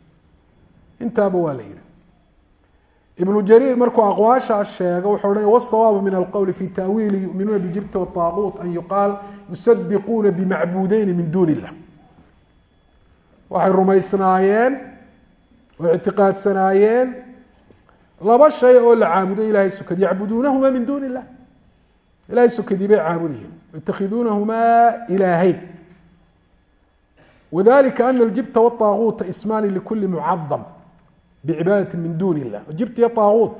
intaaba waa la yihi ibnu jariir markuu aqwaashaas sheego wuxuu odhanaya wsawaabu min alqowli fi tawiili yuminuuna bijibta wطaaguut an yuqaal yusadiquuna bimacbuudeyni min duuni illah waxay rumaysnaayeen oo ictiqaadsanaayeen laba shay oo la caabudo ilahay sukad yacbuduunahuma min duuni illah ilahay sukadii bay caabudayeen yatakhiduunahumaa ilaahayn wadalika ana aljibta wطaaguuta ismaani likuli mucadam bicibaadati min duuni illah jibta iyo aaguut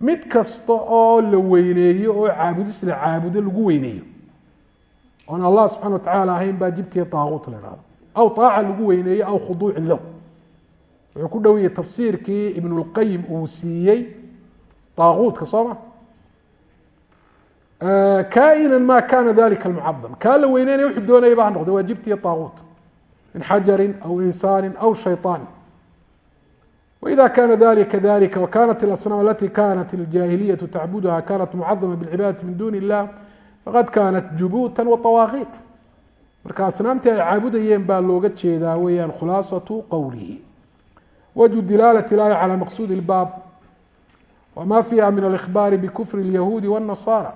mid kasta oo la weyneeyo oo caabudis la caabudo lagu weyneeyo. Oon allah subxana wa tacala ahayn baa jibta iyo aaguut la hahdo aw aaca lagu weyneeyo aw khuduucin lahu wuxuu ku dhowiyey tafsiirkii ibn اlqayim uu siiyey aaguutka soo ma kaina ma kana dalika mucadam kaa la weyneynaya wuxuu doonayaba ha noqde waa jibti iyo aaguut min xajari aw insaani aw shayطaan وإذا كان ذلك كذلك وكانت الأصنام التي كانت الجاهلية تعبدها كانت معظمة بالعبادة من دون الله فقد كانت جبوتا وطواغيت marka asnaamtii ay caabudayeen baa looga jeedaa weeyaan khulaasatu qowlihi wجه dilaalة الآية calى maqsuud الbاb wma fiiha min اlإkhbaari bkfr الyahuudi والنasارى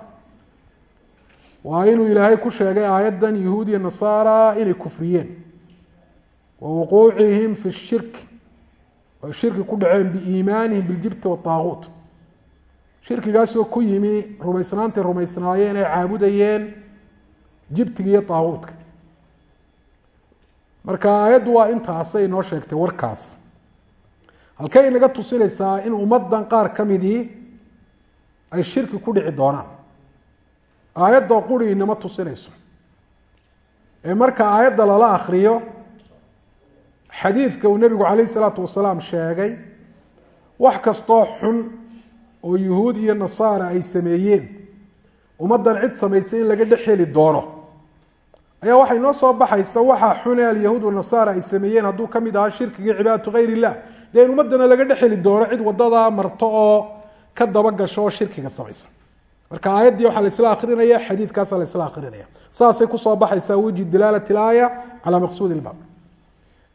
waa inuu ilaahay ku sheegay aayaddan yahuud iyo nasaara inay kufriyeen wa wuquucihim fi الshirk ay shirki ku dhaceen biiimaanihim biljibti waaaguut shirkigaasoo ku yimi rumaysnaantay rumaysnaayeen ay caabudayeen jibtiga iyo aaguutka marka aayaddu waa intaasay noo sheegtay warkaas halkay inaga tusinaysaa in ummaddan qaar ka midii ay shirki ku dhici doonaan. Aayadoo quri inama tusinayso. Ee marka aayadda lala akriyo xadiidka uu nebigu calayh isalaatu wasalaam sheegay wax kastoo xun oo yuhuud iyo nasaara ay sameeyeen ummaddan cid samaysay in laga dhex heli doono. Ayaa waxay noo soo baxaysa waxaa xune alyahuud wanasaara ay sameeyeen hadduu ka mid ahaa shirkiga cibaadatu hayr illah dee in laga dhex doono cid wadadaa marto oo ka dabagasho oo shirkiga samaysa. Marka aayaddii waxaa laisla akrinaya xadiidkaasa laisla akrinaya saasay ku soo baxaysaa wejhi dilaalati ilaaya calaa maqsuudi ilbaab.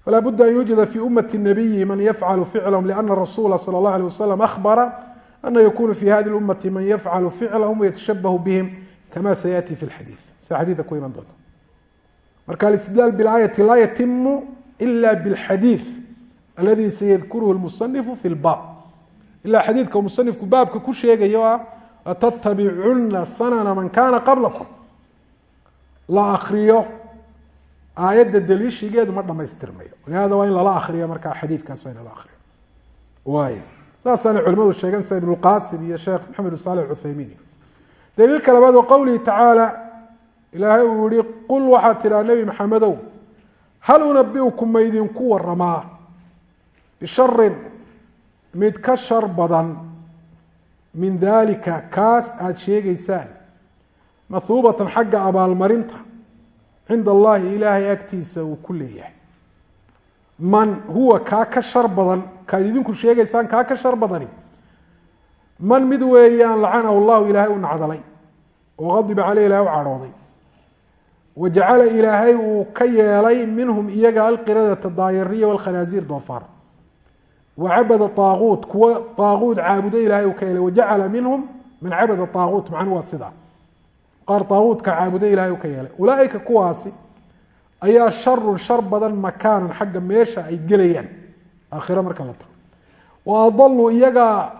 Falaa budda an yuujida fii ummati nabiyi man yafcalu ficlahum liana rasuula sala allah alay wasalam ahbara ana yakunu fi hadi lummati man yafcalu ficlahum wayatashabahu bihim kama sayaati fi lxadiid sida xadiidka ku iman doonta marka alistidlaal bilaayati laa yatimu ila bilxadiid aladii sayadkuruhu lmusanifu fi lbaab. Ilaa xadiidka musanifku baabka ku sheegayo ah atattabicunna sanana man kaana qablakum. La akriyo aayadda daliishigeedu ma dhamaystirmayo lihaada waa in lala akriyo markaa xadiidkaas waa in lala akriyo waay saasaanay culimadu sheegan sida ibnu iyo sheekh maxamed saalix cuthaymiin. Daliilka labaad oo qowlihi tacaala ilaahay uu yihi qul waxaad tidhaha nebi maxamedow hal unabiukum maydinku waramaa bisharin mid ka shar badan min daalika kaas aada sheegaysaan mahuubatan xagga abaalmarinta cinda allahi ilaahay agtiisa uu ku leeyahay man huwa kaa ka shar badan kaad idinku sheegaysaan kaa ka shar badani man mid weeyaan lacanahu llahu ilaahay u nacdalay oo qadiba caleyh ilahay u cadhooday wa jacala ilaahay uu ka yeelay minhum iyaga alqiradata daayariya walkhanaasiir doofaar wa cabada aaguut kuwa aaguut caabudo ilahay uu ka yeelay wajacala minhum man cabada aaguut macnu waa sidaa qaar aaguutka caabudo ilahay u ka yeelay ulaaika kuwaasi ayaa sharun shar badan makaanan xagga meesha ay gelayaan aakhiro marka la tago wa adaluu iyagaa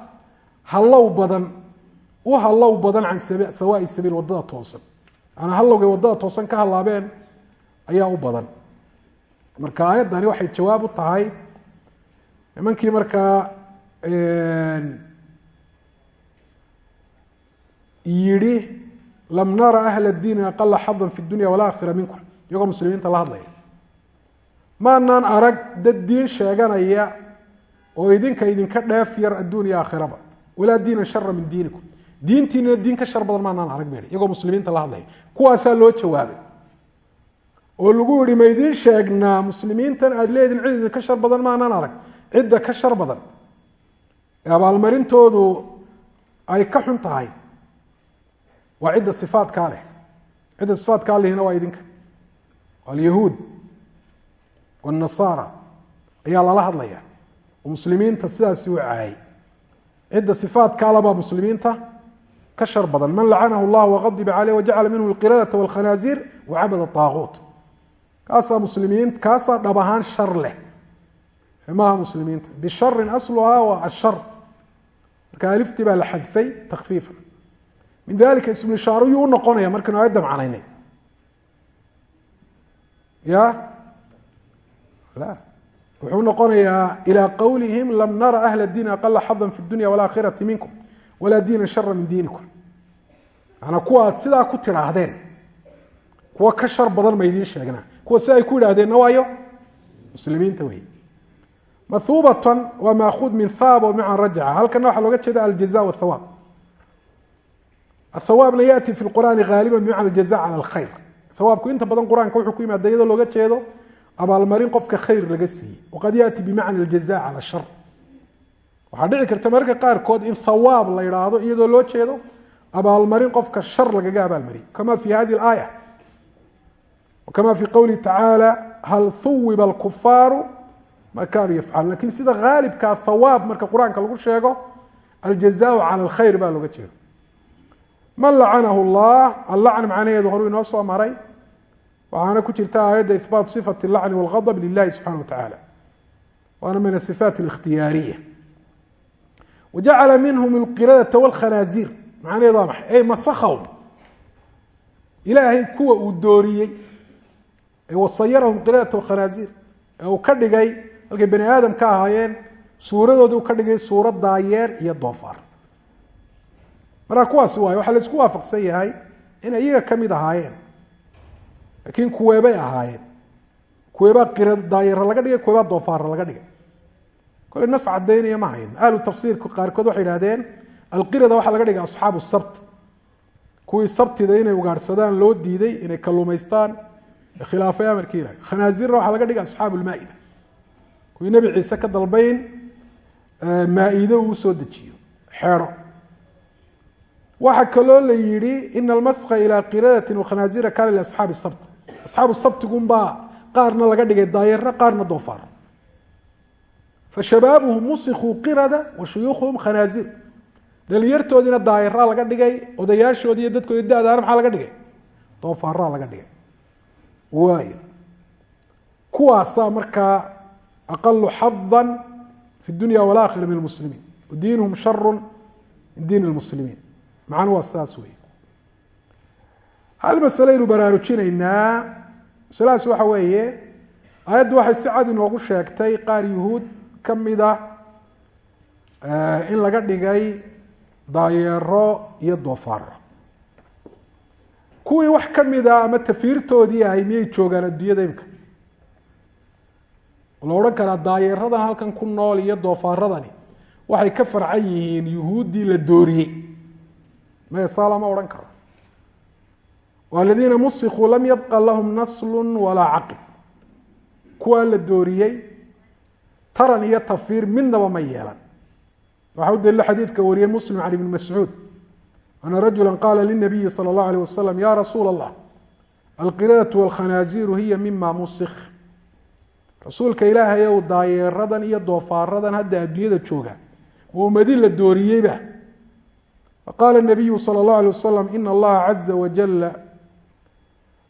hallow badan u hallow badan can sawaai sabiil waddada toosan manaa hallowgay waddada toosan nimankii markaa yidhi lam nara ahla diini aqala xadan fi dunya walaakhira minkum. Iyagoo muslimiinta la hadlaya. Maanaan arag dad diin sheeganaya oo idinka idinka dheef yar adduun iyo aakhiraba walaa diinan shara min diinikum. Diintiinana diin ka shar badan maanaan arag ba iyagoo muslimiinta la hadlaya. Kuwaasaa loo jawaabay. Oo lagu yihi ma sheegnaa muslimiintan aada leedihin cid idinka shar badan maanaan arag cidda ka shar badan ee abaalmarintoodu ay ka xun tahay waa cidda sifaadkaa leh. Cidda sifaadkaa lehina waa idinka. Alyahuud wanasaara ayaa lala hadlaya oo muslimiinta sidaasi u caayay cidda sifaadkaalabaa muslimiinta ka shar badan. Man lacanahu llah waqadiba caleyh wajacala minhu alqiraadata walkhanaasiir wacabada aaquut kaasaa muslimiin kaasaa dhab ahaan shar leh maaha muslimiinta. Bisharin asluhaa waa ashar. Marka aliftii baa la xadfay takfiifa min dalika ismulishaaru yuu unoqonaya markaynu aayadda macnaynay ya? La. Wuxuu noqonayaa ilaa qawlihim lam nara ahla diin aqala xadan fi dunya walaakhirati minkum walaa diinan shara min diinikum. Manaa kuwa aad sidaa ku tidhaahdeen kuwa ka shar badan ma idiin sheegnaa. Kuwa si ay ku yidhaahdeenna waayo? Muslimiinta wey mahuubatan waa maakuud min haaba macan rajaca halkana waxaa looga jeeda aljaza wاthawaab athawaabna yati fi qur'aani haaliba bimacna aljaza cala alkhayr. Hawaabku inta badan qur'aanka wuxuu ku yimaada iyadoo looga jeedo abaalmarin qofka khayr laga siiyey. Waqad yaati bimacna aljaza cala shar. Waxaa dhici karta mararka qaarkood in thawaab la idhaahdo iyadoo loo jeedo abaalmarin qofka shar lagaga abaalmariyay kama fi hadi aaya kama fi qowlihi tacaala hal huwiba alkufaaru ma kaanuu yafcaluun laakiin sida haalibkaa hawaab marka qur'aanka lagu sheego aljazaau cala alkhayr baa looga jeeda man lacanahu llah allacn macnaheedu horuu inoo soo maray waxaana ku jirta aayadda ihbaat sifat allacni walgadb lilahi subxana wa tacaala waana min asifaat alikhtiyaariya wajacala minhum ilqiradata wlkhanaasiir macnaheedu waa maxay? Ey masakahum ilaahay kuwa uu dooriyey ee wasayarahum qiradata wkhanaasiir ee uu ka dhigay halkay bani aadam ka ahaayeen suuradoodii uu ka dhigay suurad daayeer iyo doofaar. Markaa kuwaasi waayo waxaa la waafaqsan yahay inay iyaga ka mid ahaayeen laakiin kuweebay ahaayeen. Kuweebaa qira daayara laga dhigay kuweebaa doofaara laga dhigay. Kole nas cadaynaya ma hayn ahlu tafsiirka qaarkood waxay idhahdeen alqirada waxaa laga dhigay asxaabu sabt kuwii sabtida inay ugaadhsadaan loo diiday inay kalluumaystaan khilaafay amarkii ilahay khanaasiirna waxaa laga dhigay asxaabu lmaa-ida kuwii nebi ciise ka dalbayn maa-ido uu soo dejiyo. Xeedho waxaa kaloo la yihi ina almaska ilaa qiradati wakhanaaziira kaana liasxaabi sabt asxaabu sabtigunbaa qaarna laga dhigay daayarna qaarna doofaar fashabaabuhum musikuu qirada wa shuyuukhuhum khanaaziir dhalinyartoodiina daayaraa laga dhigay odayaashoodi iyo dadkoodi da-daana maxaa laga dhigay? Doofaaraa laga dhigay. Waay kuwaasaa markaa aqalu xada fi dunya walaakhira min lmuslimiin diinuhum sharu min diin lmuslimiin macnu waa sidaas wey hal masale aynu baraarujinaynaa masaladaas waxa weeye aayaddu waxay si cad inoogu sheegtay qaar yuhuud ka mida in laga dhigay daayeero iyo doofaaro kuwii wax ka mida ama tafiirtoodii ahay miyay joogaan adduunyada imika la odhan karaa daayeeradan halkan ku nool iyo doofaaradani waxay ka farcan yihiin yuhuuddii la dooriyey. Maya saa lama odhan karo? Aladiina musikuu lam yabqa lahum naslu walaa caqib. Kuwaa la dooriyey taran iyo tafiir midnaba ma yeelan. Waxa u daliilo xadiidka wariyey muslim can ibni mascuud. Ana rajula qaala linabiyi sala اllahu alيh wasalam ya rasuula allah alqiradatu walkhanaaziiru hiya mima musik rasuulka ilaahay ow daayeeradan iyo doofaaradan hadda adduunyada jooga. Oo ummadi la dooriyeyba. Faqaala nabiyu sala اllahu alيh wasalam ina allaha caza wajala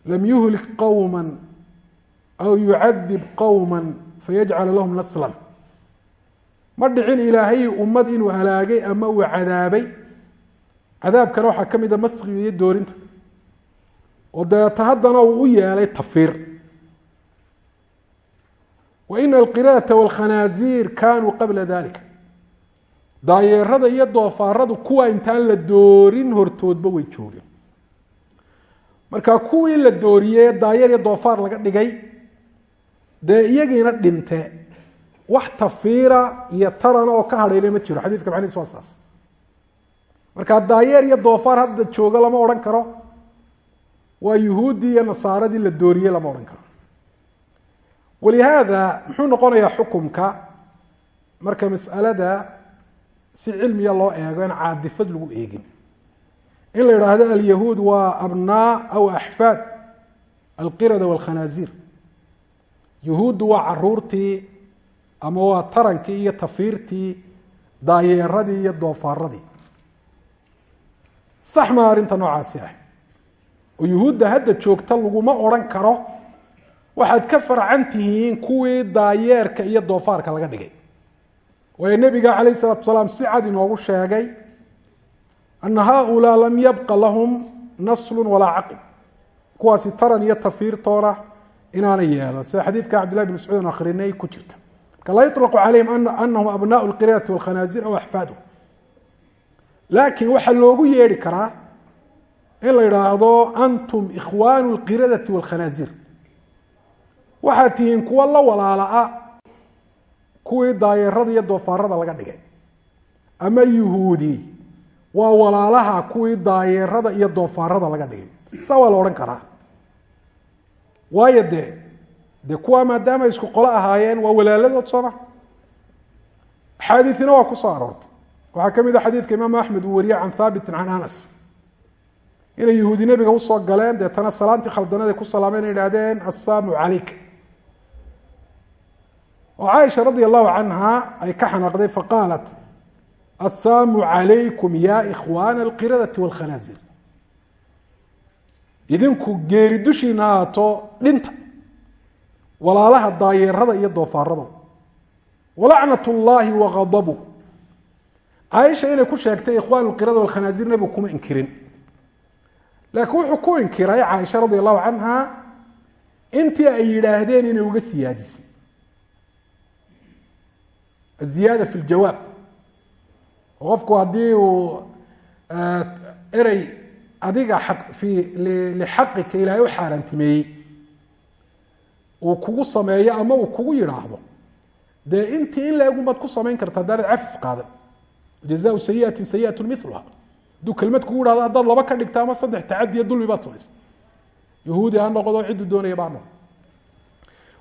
lam yuhlik qowma aw yucadib qowma fayajcala lahum naslan. Ma dhicin ilaahay ummad inuu halaagay ama uu cadaabay? Cadaabkana waxaa ka mida maskiga iyo doorinta. Oo dabeeta haddana uu u yeelay tafiir wa ina alqiradata walkhanaaziir kanuu qabla dalika daayeerada iyo doofaaradu kuwa intaan la doorin hortoodba way joogeen. Marka kuwii la dooriyey daayeer iyo doofaar laga dhigay dee iyagiina dhinte wax tafiira iyo tarana oo ka hadhayna ma jiro. Xadidka macnihiis waa saas. Marka daayeer iyo doofaar hadda joogo lama odhan karo. Waa yuhuuddii iyo nasaaradii la dooriyey lama odhan karo walihaada muxuu noqonayaa xukumka marka mas'alada si cilmiya loo eego in caadifad lagu eegin. In la idhaahdo alyahuud waa abnaa aw axfaad alqirada walkhanaaziir yuhuuddu waa caruurtii ama waa tarankii iyo tafiirtii daayeeradii iyo doofaaradii sax maa arrinta noocaasi ah. Oo yuhuudda hadda joogta laguma odhan karo waxaad ka farcan tihiin kuwii daayeerka iyo doofaarka laga dhigay. Waayo nebiga calayh salatu salaam si cad inoogu sheegay ana haaulaa lam yabqa lahum naslu walaa caqib. Kuwaasi taran iyo tafiirtoona inaanay yeelan. Sida xadiidka cabdillahi bin mascuud aan akhrinay ku jirta. Marka laa yuطlaqu calayhim anahum abnaa lqiraati walkhanaazir aw axfaaduhum laakiin waxaa loogu yeedhi karaa in la idhaahdo antum ikhwaanu lqiradati walkhanaazir waxaad tihiin kuwa la walaalaa kuwii daayeerada iyo doofaarada laga dhigay. Ama yuhuudi waa walaalaha kuwii daayeerada iyo doofaarada laga dhigay. Saa waa la odhan karaa. Waayo dee dee kuwaa maadaama isku qolo ahaayeen waa walaaladood sooma. Axaadiina waa ku soo aroortay. Waxaa ka mid a xadiidka imaam axmed uu wariyey can haabitin can anas. Inay yuhuudi nebiga u soo galeen deetana salaantii khaldanada ku salaameen inay idhahdeen assaamu calayka oo caaisha radia allahu canha ay ka xanaaqday faqaalat assaamu calaykum ya ikhwaana alqiradati wاlkhanaazir idinku geeri dushiina ahaato dhinta walaalaha daayeerada iyo doofaarada walacnat llahi waqadabu caaisha inay ku sheegtay ikhwaan lqirada walkhanaazir nebigu kuma inkirin. Laakiin wuxuu ku inkiray caaisha radia allahu canha intii ay yidhaahdeen inay uga siyaadisay aziyaada fi ljawaab qofku haddii uu erey adiga i lixaqika ilaahay u xaaraantimeeyey uu kugu sameeyo ama uu kugu yidhaahdo dee intii in laegumaad ku samayn karta haddaanad cafis qaadan jazaau sayiatin sayiatu miluha hadduu kelmad kugu hahdo haddaad laba ka dhigta ama saddex tacadiyo dulmi baad samaysa yahuudi ha noqdo cidduu doonaya baa noqdo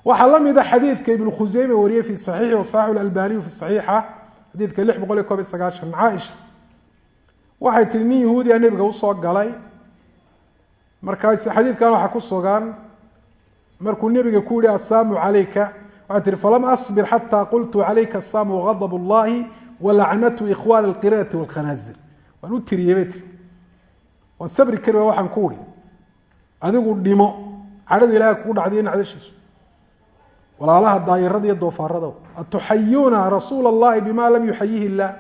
waxaa la mida xadiidka ibnu khuseyme wariyey fi saxiixi wasaxixu albaniyu fi saxiixa xadiidka lix boqol iyo koob iyo sagaashan caaisha. Waxay tihi nin yahuudiya nebiga u soo galay. Markaas xadiidkan waxaa ku sugan markuu nebiga ku yihi assaamu calayka. Waxay tihi falam asbir xataa qultu calayka assaamu waqadab اllahi walacnatu ikhwan alqiradati wاlkhanaazir waan u tiriyey bay tii waan sabri kari waa waxaan ku uri adigu dhimo. Cadhada ilahay kugu dhacdiyo nacdashiisu walaalaha daayirada iyo doofaarada atuxayuuna rasuula اllahi bima lam yuxayihi illah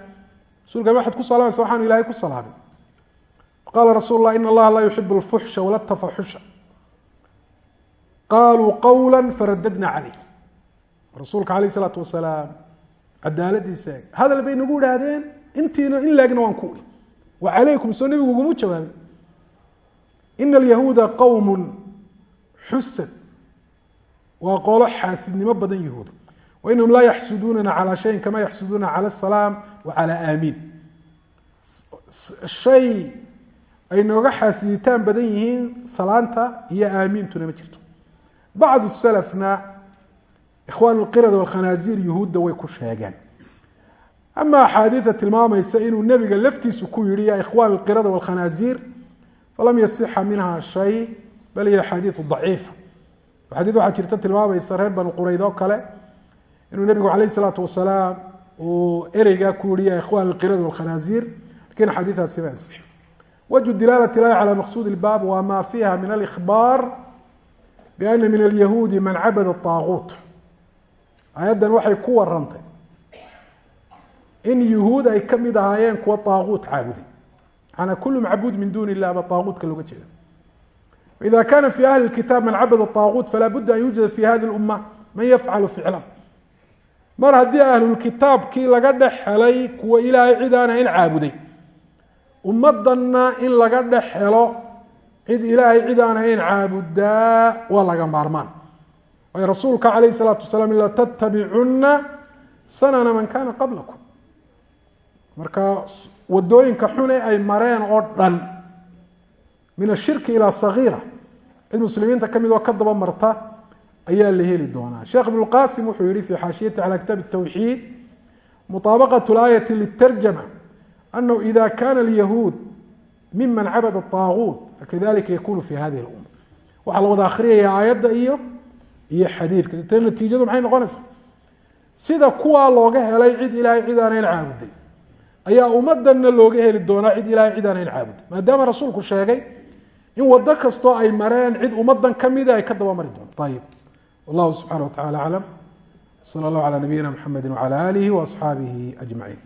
rasulka waxaad ku salaamaysa waxaanu ilahay ku salaamay. Qaala rasul lah in allaha laa yuxib اlfuxsha wala tafaxusha qaluu qawla faradadna calayh. Rasuulka alayh isalaatu wasalaam cadaaladiisa hadal bay nagu idhaahdeen intiina in laegna waan ku uri wa calaykum soo nebigu uguma jawaabay. Ina alyahuuda qowm xusad waa qolo xaasidnimo badan yahuud wainahum laa yaxsuduunana calaa shayin kama yaxsuduuna cala asalaam wa aamiin. Shay ay nooga xaasiditaan badan yihiin salaanta iyo aamiintuna ma jirto. Bacdu salafna ikhwaan lqirada walkhanaaziir yuhuudda way ku sheegeen ama axaadiida tilmaamaysa inuu nebiga laftiisu ku yihi ya ikhwaan alqirada walkhanaaziir falam yasixa minha shay bal hiya axaadiiu daciifa xadiid waxaa jirta tilmaamaysa reer banu qurayd oo kale inuu nebigu calayh isalaatu wasalaam uu ereygaa ku yihi ya ikhwan alqirada walkhanaaziir laakiin xadiidaasi ma ansix wajhu dilaalati ilahi cala maqsuud ilbaab waa ma fiiha min alikhbaar biana min alyahuudi man cabada aaguut aayaddan waxay ku warantay in yuhuud ay ka mid ahaayeen kuwa aaguut caabuday maanaa kulu macbuud min duuni illah ba aaguutka looga jeeda ida kana fi ahli kitaab man cabada aaguut falaa budda an yuujada fi hadi lumma man yafcalu ficlah mar haddii ahlulkitaabkii laga dhex helay kuwa ilaahay cid aan ahayn caabuday ummaddanna in laga dhex helo cid ilaahay cid aan ahayn caabudaa waa laga maarmaan waayo rasuulka calayh salaatu wasalaam latattabicunna sanana man kana qablakum marka waddooyinka xune ay mareen oo dhan min ashirki ilaa sagiira cid muslimiinta ka mid oo ka daba marta ayaa la heli doonaa sheekh ibnu lqasim wuxuu yihi fi xaashiyati cala kitaab tawxiid muطaabaqaة اlaayati litarjama anahu ida kana اlyahuud miman cabada الطaaguut fakadalika yakunu fi hadihi اluma waxaa la wada akhriyaya aayadda iyo iyo xadiidka te natiijadu maxay noqonaysaa sida kuwaa looga helay cid ilaahay cid aanayn caabuday ayaa ummadanna looga heli doonaa cid ilahay cid aanayn caabuday maadaama rasuulku sheegay in wado kastoo ay mareen cid ummadan kamida ay ka daba mari doonto. Ayib wallahu subxana wa tacala aclam sala allahu calaa nabiyina mxamedi wacala aalihi waasxaabihi ajmaciin